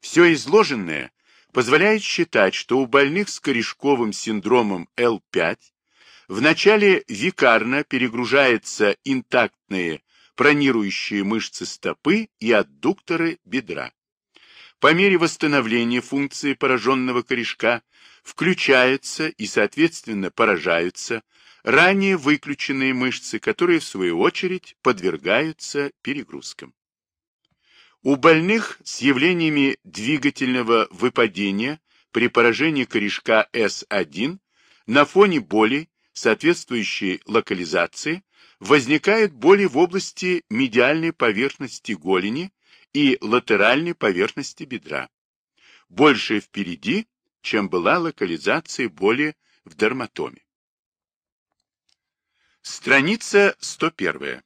Все изложенное позволяет считать, что у больных с корешковым синдромом L5 вначале викарно перегружаются интактные пронирующие мышцы стопы и аддукторы бедра. По мере восстановления функции пораженного корешка включаются и, соответственно, поражаются ранее выключенные мышцы, которые, в свою очередь, подвергаются перегрузкам. У больных с явлениями двигательного выпадения при поражении корешка С1 на фоне боли, соответствующей локализации, возникают боли в области медиальной поверхности голени и латеральной поверхности бедра, больше впереди, чем была локализация боли в дерматоме. Страница 101.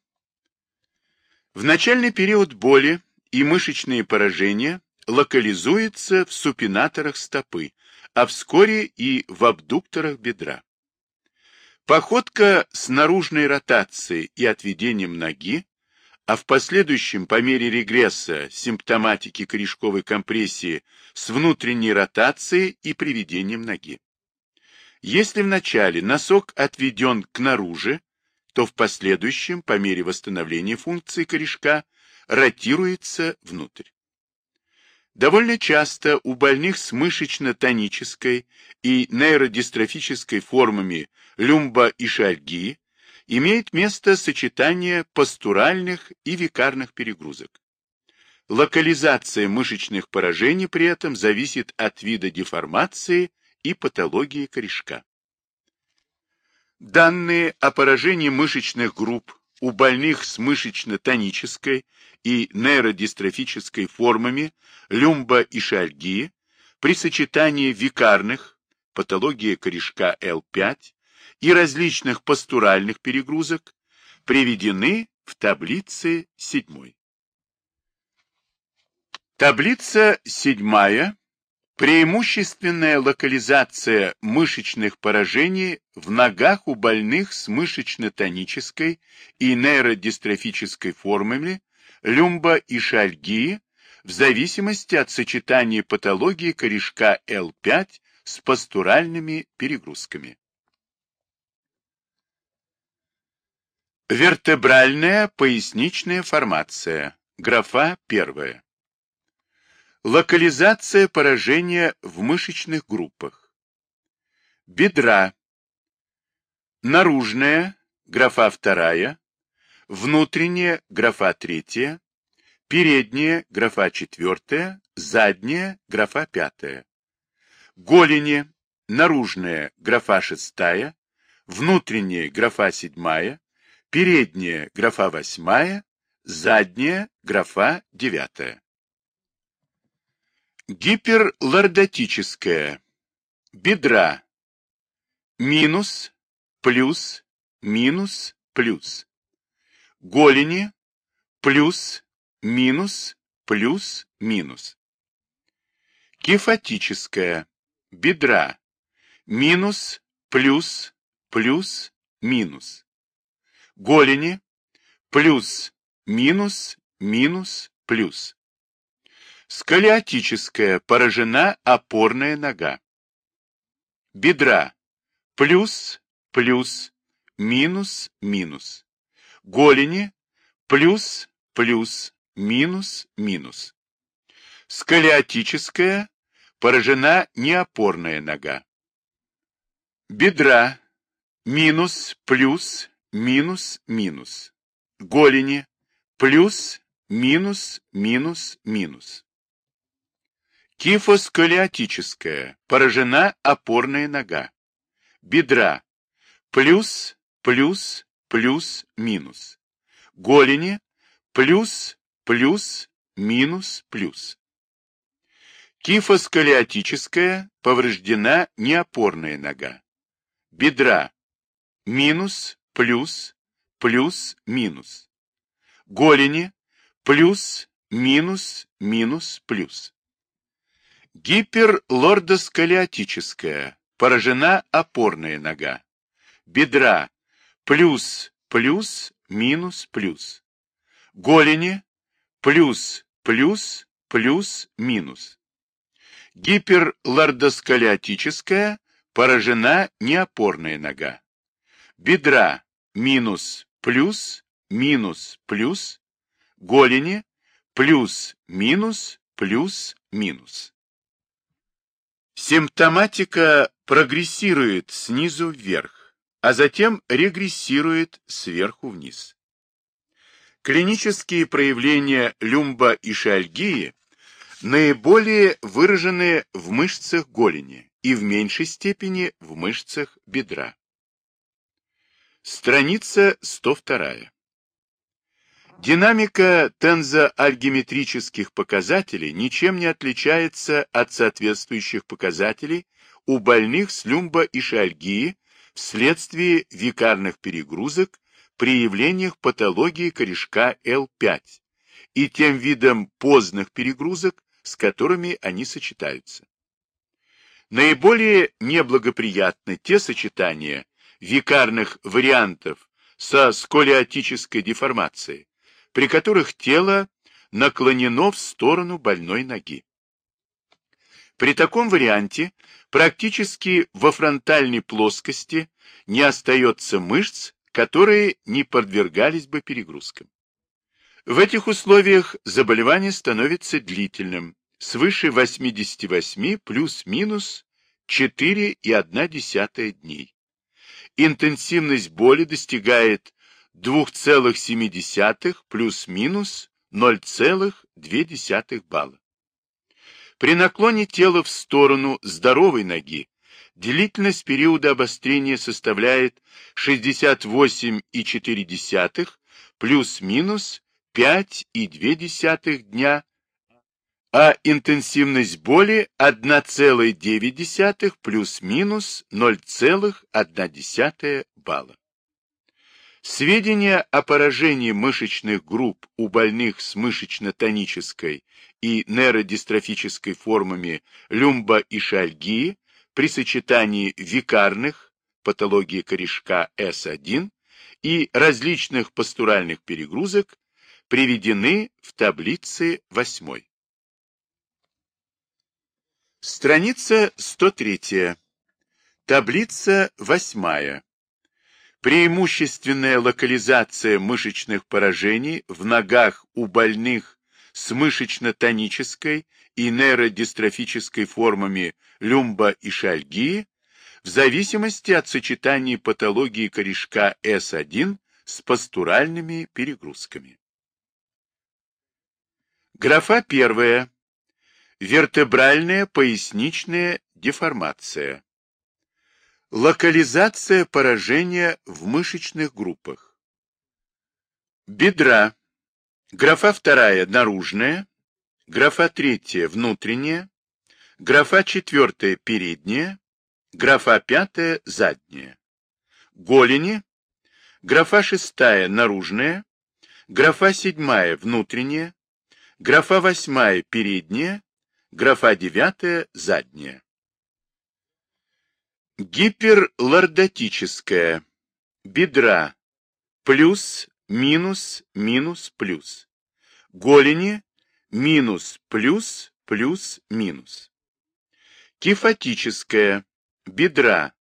В начальный период боли и мышечные поражения локализуются в супинаторах стопы, а вскоре и в абдукторах бедра. Походка с наружной ротацией и отведением ноги, а в последующем по мере регресса симптоматики корешковой компрессии с внутренней ротацией и приведением ноги. Если в начале носок отведен к наружи, то в последующем, по мере восстановления функции корешка, ротируется внутрь. Довольно часто у больных с мышечно-тонической и нейродистрофической формами люмбоишальгии имеет место сочетание постуральных и викарных перегрузок. Локализация мышечных поражений при этом зависит от вида деформации и патологии корешка. Данные о поражении мышечных групп у больных с мышечно-тонической и нейродистрофической формами люмбоишальгии при сочетании викарных, патология корешка L5 и различных постуральных перегрузок приведены в таблице 7. Таблица 7 Преимущественная локализация мышечных поражений в ногах у больных с мышечно-тонической и нейродистрофической формами люмба и шальгии в зависимости от сочетания патологии корешка L5 с постуральными перегрузками. Вертебральная поясничная формация. Графа первая. Локализация поражения в мышечных группах. Бедра. Наружная, графа вторая. Внутренняя, графа третья. Передняя, графа четвертая. Задняя, графа пятая. Голени. Наружная, графа шестая. Внутренняя, графа седьмая. Передняя, графа восьмая. Задняя, графа девятая. Гиперлордотическая. Бедра. Минус, плюс, минус, плюс. Голени. Плюс, минус, плюс, минус. Кефатическая. Бедра. Минус, плюс, плюс, минус. Голени. Плюс, минус, минус, плюс. Сколиотическая, поражена опорная нога. Бедра. Плюс, плюс, минус, минус. Голени. Плюс, плюс, минус, минус. Сколиотическая, поражена неопорная нога. Бедра. Минус, плюс, минус, минус. Голени. Плюс, минус, минус, минус. Кифосколиотическая, поражена опорная нога. Бедра, плюс, плюс, плюс, минус. Голени, плюс, плюс, минус, плюс. Кифосколиотическая, повреждена неопорная нога. Бедра, минус, плюс, плюс, минус. Голени, плюс, минус, минус, плюс. Гиперлордосколиотическая, поражена опорная нога. Бедра, плюс, плюс, минус, плюс. Голени, плюс, плюс, плюс, минус. Гиперлордосколиотическая поражена неопорная нога. Бедра минус плюс минус плюс. Голени плюс минус плюс минус. Симптоматика прогрессирует снизу вверх, а затем регрессирует сверху вниз. Клинические проявления люмбоишиальгии наиболее выражены в мышцах голени и в меньшей степени в мышцах бедра. Страница 102. Динамика тензоальгиметрических показателей ничем не отличается от соответствующих показателей у больных с люмбоишиальгией вследствие викарных перегрузок при явлениях патологии корешка L5 и тем видом поздних перегрузок, с которыми они сочетаются. Наиболее неблагоприятны те сочетания викарных вариантов со сколиотической деформацией, при которых тело наклонено в сторону больной ноги. При таком варианте практически во фронтальной плоскости не остается мышц, которые не подвергались бы перегрузкам. В этих условиях заболевание становится длительным, свыше 88 плюс-минус 4,1 дней. Интенсивность боли достигает 2,7 плюс-минус 0,2 балла. При наклоне тела в сторону здоровой ноги длительность периода обострения составляет 68,4 плюс-минус 5,2 дня, а интенсивность боли 1,9 плюс-минус 0,1 балла. Сведения о поражении мышечных групп у больных с мышечно-тонической и нейродистрофической формами люмбоишиальгии при сочетании викарных, патологии корешка С1 и различных пастуральных перегрузок приведены в таблице 8. Страница 103. Таблица 8. Преимущественная локализация мышечных поражений в ногах у больных с мышечно-тонической и нейродистрофической формами люмбоишиальгии в зависимости от сочетания патологии корешка С1 с пастуральными перегрузками. Графа первая. Вертебральная поясничная деформация. Локализация поражения в мышечных группах. Бедра. Графа вторая наружная. Графа третья внутренняя. Графа четвертая передняя. Графа пятая задняя. Голени. Графа шестая наружная. Графа седьмая внутренняя графа восьмая передняя, графа девятая задняя. Гиперлордотическая, бедра, плюс, минус, минус, плюс. Голени, минус, плюс, плюс, минус. Кифотическая, бедра,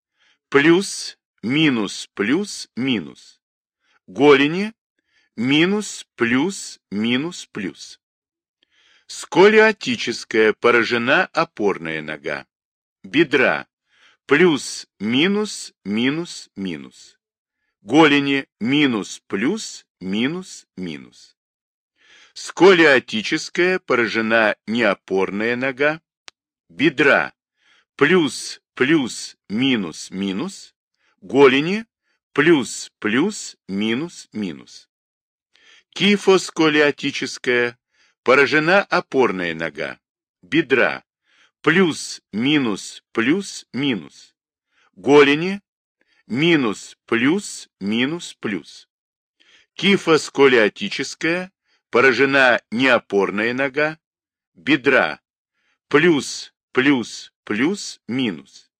плюс, минус, плюс, минус. Голени, минус, плюс, минус, плюс. Сколиотическая поражена опорная нога. Бедра. Плюс, минус, минус, минус. Голени. Минус, плюс, минус, минус. Сколиотическая поражена неопорная нога. Бедра. Плюс, плюс, минус, минус. Голени. Плюс, плюс, минус, минус. Кифосколиотическая Поражена опорная нога, бедра, плюс, минус, плюс, минус. Голени, минус, плюс, минус, плюс. Кифосколиотическая, поражена неопорная нога, бедра, плюс, плюс, плюс, минус.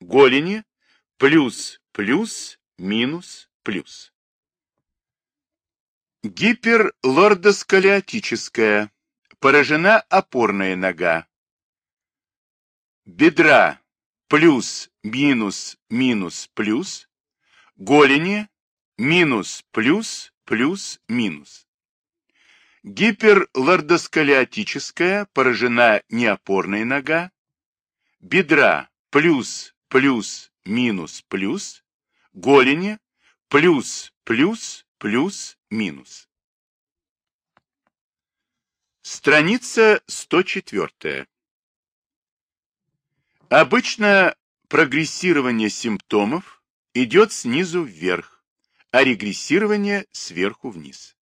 Голени, плюс, плюс, минус, плюс. Гиперлордосколиотическая. Поражена опорная нога. Бедра плюс, минус, минус, плюс, голени минус, плюс, плюс, минус. Гиперлордосколиотическая поражена неопорная нога, бедра плюс, плюс, минус, плюс, голени плюс, плюс, плюс, минус. Страница 104. Обычно прогрессирование симптомов идет снизу вверх, а регрессирование сверху вниз.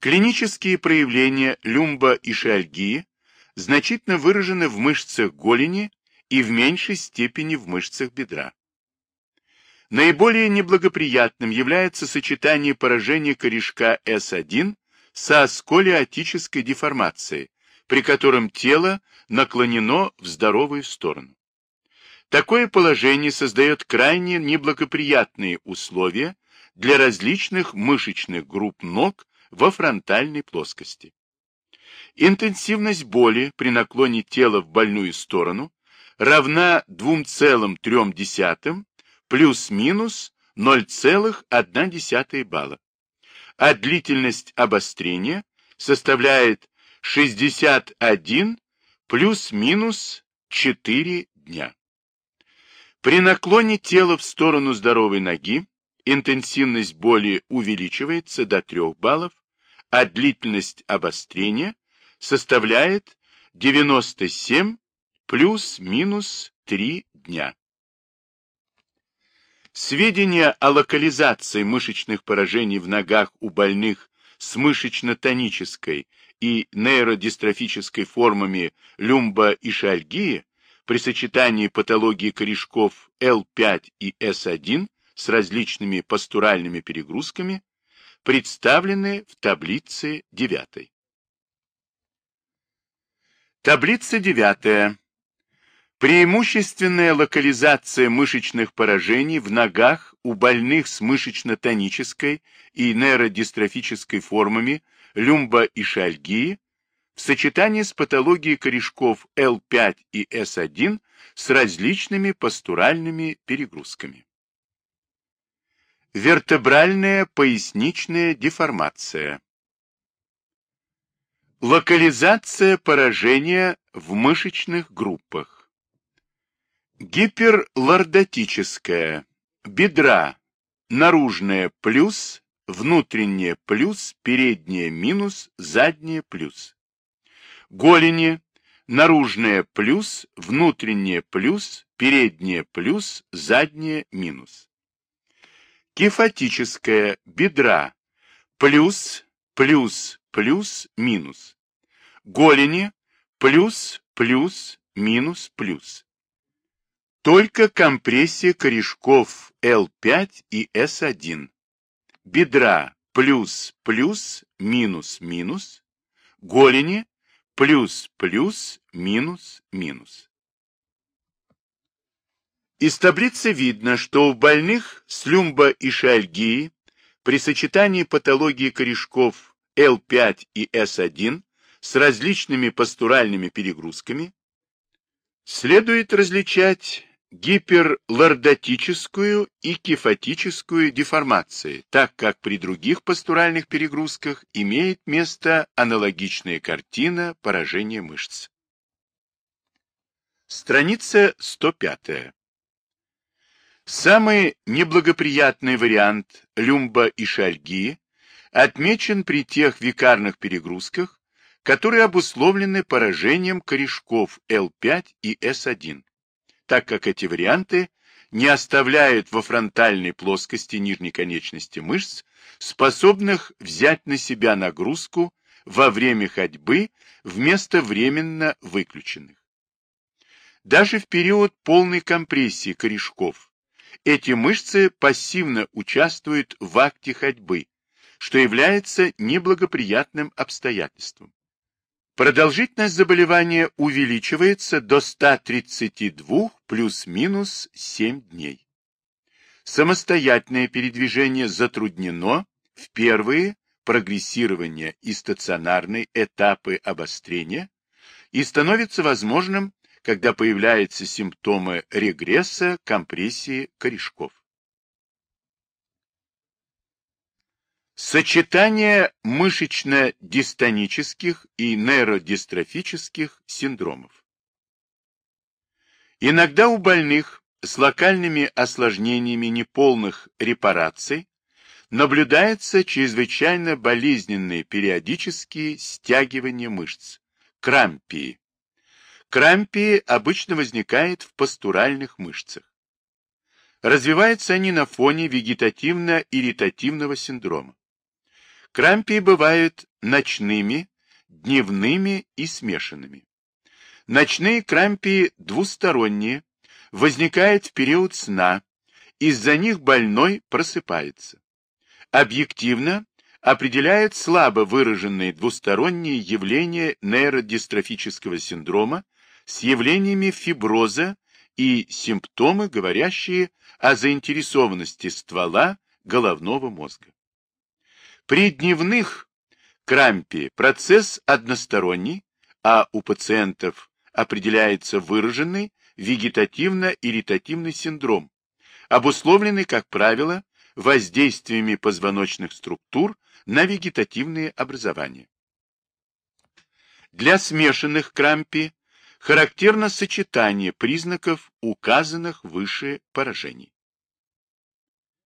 Клинические проявления люмбоишиальгии значительно выражены в мышцах голени и в меньшей степени в мышцах бедра. Наиболее неблагоприятным является сочетание поражения корешка С1 со сколиотической деформацией, при котором тело наклонено в здоровую сторону. Такое положение создает крайне неблагоприятные условия для различных мышечных групп ног во фронтальной плоскости. Интенсивность боли при наклоне тела в больную сторону равна 2,3 плюс-минус 0,1 балла, а длительность обострения составляет 61 плюс-минус 4 дня. При наклоне тела в сторону здоровой ноги интенсивность боли увеличивается до 3 баллов, а длительность обострения составляет 97 плюс-минус 3 дня. Сведения о локализации мышечных поражений в ногах у больных с мышечно-тонической и нейродистрофической формами люмбоишальгии при сочетании патологии корешков L5 и S1 с различными постуральными перегрузками представлены в таблице 9. Таблица 9. Преимущественная локализация мышечных поражений в ногах у больных с мышечно-тонической и нейродистрофической формами люмбоишальгии в сочетании с патологией корешков L5 и S1 с различными постуральными перегрузками. Вертебральная поясничная деформация. Локализация поражения в мышечных группах. Гиперлордотическая. Бедра. Наружная плюс, внутренняя плюс, передняя минус, задняя плюс. Голени. Наружная плюс, внутренняя плюс, передняя плюс, задняя минус. Кефатическая. Бедра. Плюс, плюс, плюс, минус. Голени. Плюс, плюс, минус, плюс. Только компрессия корешков L5 и S1. Бедра плюс, плюс, минус, минус. Голени плюс, плюс, минус, минус. Из таблицы видно, что у больных с люмбоишиальгией при сочетании патологии корешков L5 и S1 с различными постуральными перегрузками следует различать гиперлордотическую и кефатическую деформации, так как при других пастуральных перегрузках имеет место аналогичная картина поражения мышц. Страница 105. Самый неблагоприятный вариант люмбоишальгии отмечен при тех викарных перегрузках, которые обусловлены поражением корешков L5 и S1 так как эти варианты не оставляют во фронтальной плоскости нижней конечности мышц, способных взять на себя нагрузку во время ходьбы вместо временно выключенных. Даже в период полной компрессии корешков эти мышцы пассивно участвуют в акте ходьбы, что является неблагоприятным обстоятельством. Продолжительность заболевания увеличивается до 132 плюс-минус 7 дней. Самостоятельное передвижение затруднено в первые прогрессирования и стационарные этапы обострения и становится возможным когда появляются симптомы регресса, компрессии корешков. Сочетание мышечно-дистонических и нейродистрофических синдромов. Иногда у больных с локальными осложнениями неполных репараций наблюдается чрезвычайно болезненные периодические стягивания мышц, крампии. Крампии обычно возникают в постуральных мышцах. Развиваются они на фоне вегетативно-ирритативного синдрома. Крампии бывают ночными, дневными и смешанными. Ночные крампии двусторонние, возникают в период сна, из-за них больной просыпается. Объективно определяют слабо выраженные двусторонние явления нейродистрофического синдрома с явлениями фиброза и симптомы, говорящие о заинтересованности ствола головного мозга. При дневных крампе процесс односторонний, а у пациентов определяется выраженный вегетативно-ирритативный синдром, обусловленный, как правило, воздействиями позвоночных структур на вегетативные образования. Для смешанных крампи характерно сочетание признаков указанных выше поражений.